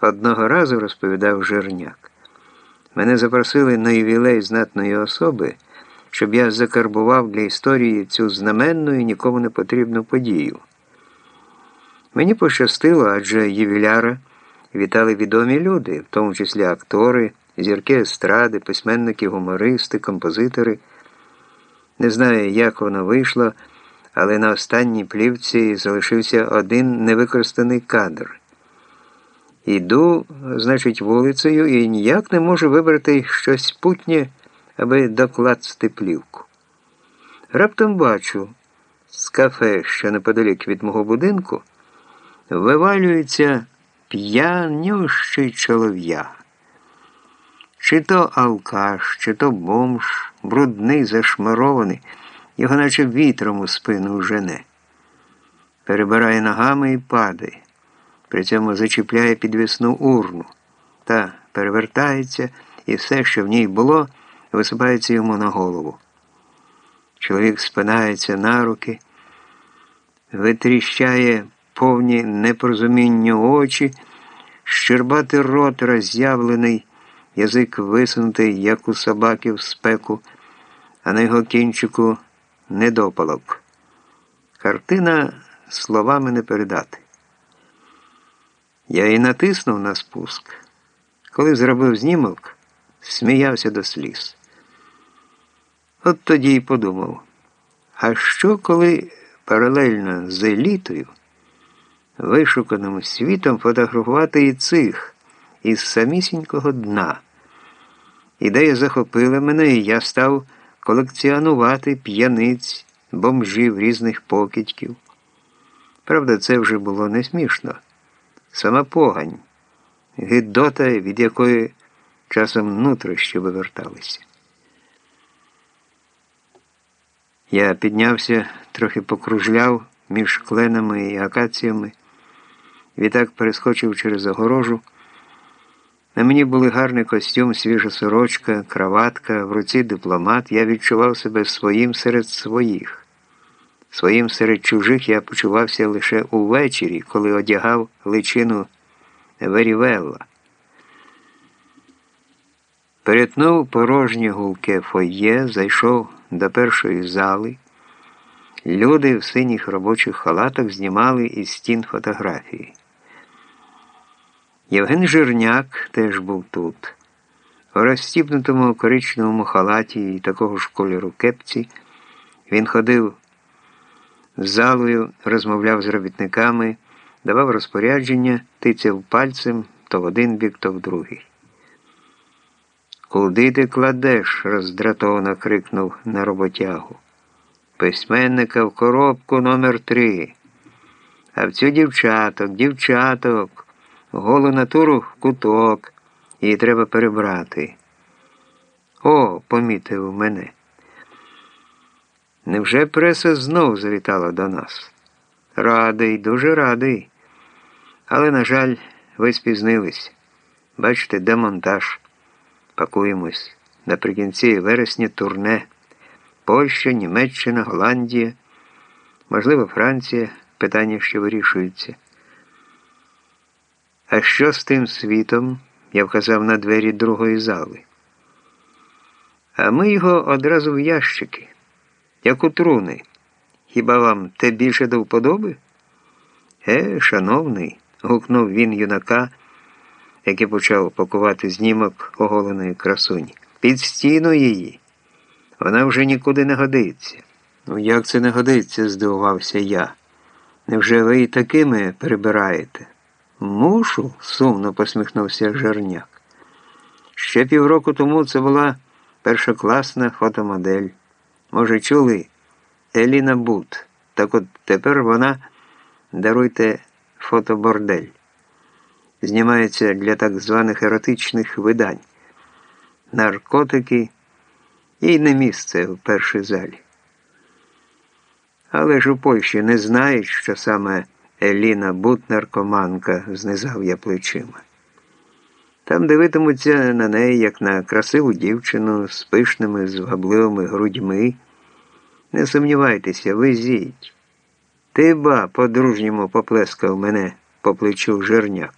Одного разу розповідав Жерняк. Мене запросили на ювілей знатної особи, щоб я закарбував для історії цю знаменну і нікому не потрібну подію. Мені пощастило, адже ювіляра вітали відомі люди, в тому числі актори, зірки естради, письменники, гумористи, композитори. Не знаю, як воно вийшло, але на останній плівці залишився один невикористаний кадр. Іду, значить, вулицею і ніяк не можу вибрати щось путнє, аби докласти плівку. Раптом бачу, з кафе, що неподалік від мого будинку, вивалюється п'янющий чолов'я. Чи то алкаш, чи то бомж, брудний, зашмарований, його наче вітром у спину жене. Перебирає ногами і падає. При цьому зачіпляє підвісну урну та перевертається, і все, що в ній було, висипається йому на голову. Чоловік спинається на руки, витріщає повні непорозуміння очі, щербатий рот роз'явлений, язик висунутий, як у собаки в спеку, а на його кінчику недопалок. Картина словами не передати. Я і натиснув на спуск. Коли зробив знімок, сміявся до сліз. От тоді й подумав, а що коли паралельно з елітою, вишуканим світом фотографувати і цих із самісінького дна? Ідея захопила мене, і я став колекціонувати п'яниць, бомжів різних покидьків. Правда, це вже було не смішно сама погань, гидота, від якої часом нутрощі виверталися. Я піднявся, трохи покружляв між кленами і акаціями, відтак перескочив через огорожу. На мені були гарний костюм, свіжа сорочка, краватка, в руці дипломат. Я відчував себе своїм серед своїх. Своїм серед чужих я почувався лише увечері, коли одягав личину Верівелла. Перетнув порожнє гулке фоє, зайшов до першої зали. Люди в синіх робочих халатах знімали із стін фотографії. Євген Жирняк теж був тут. У розстібнутому коричневому халаті і такого ж кольору кепці він ходив залою, розмовляв з робітниками, давав розпорядження, тицяв пальцем то в один бік, то в другий. Куди ти кладеш? роздратовано крикнув на роботягу. Письменника в коробку номер три. А в цю дівчаток, дівчаток, голу натуру в куток. Її треба перебрати. О, помітив мене. Невже преса знов завітала до нас? Радий, дуже радий. Але, на жаль, ви спізнились. Бачите, демонтаж. Пакуємось. Наприкінці вересня турне. Польща, Німеччина, Голландія, можливо, Франція. Питання, що вирішується. А що з тим світом? Я вказав на двері другої зали. А ми його одразу в ящики як у труни. Хіба вам те більше до вподоби? Е, шановний, гукнув він юнака, який почав пакувати знімок оголеної красуні. Під стіну її. Вона вже нікуди не годиться. Ну, як це не годиться? здивувався я. Невже ви і такими прибираєте? Мушу, сумно посміхнувся Жерняк. Ще півроку тому це була першокласна фотомодель. Може, чули Еліна Бут. Так от тепер вона, даруйте, фотобордель. Знімається для так званих еротичних видань, наркотики і не місце в першій залі. Але ж у Польщі не знають, що саме Еліна Бут наркоманка, знизав я плечима. Там дивитимуться на неї, як на красиву дівчину з пишними, звабливими грудьми. Не сумнівайтеся, везіть. Ти ба по-дружньому поплескав мене по плечу жирняк.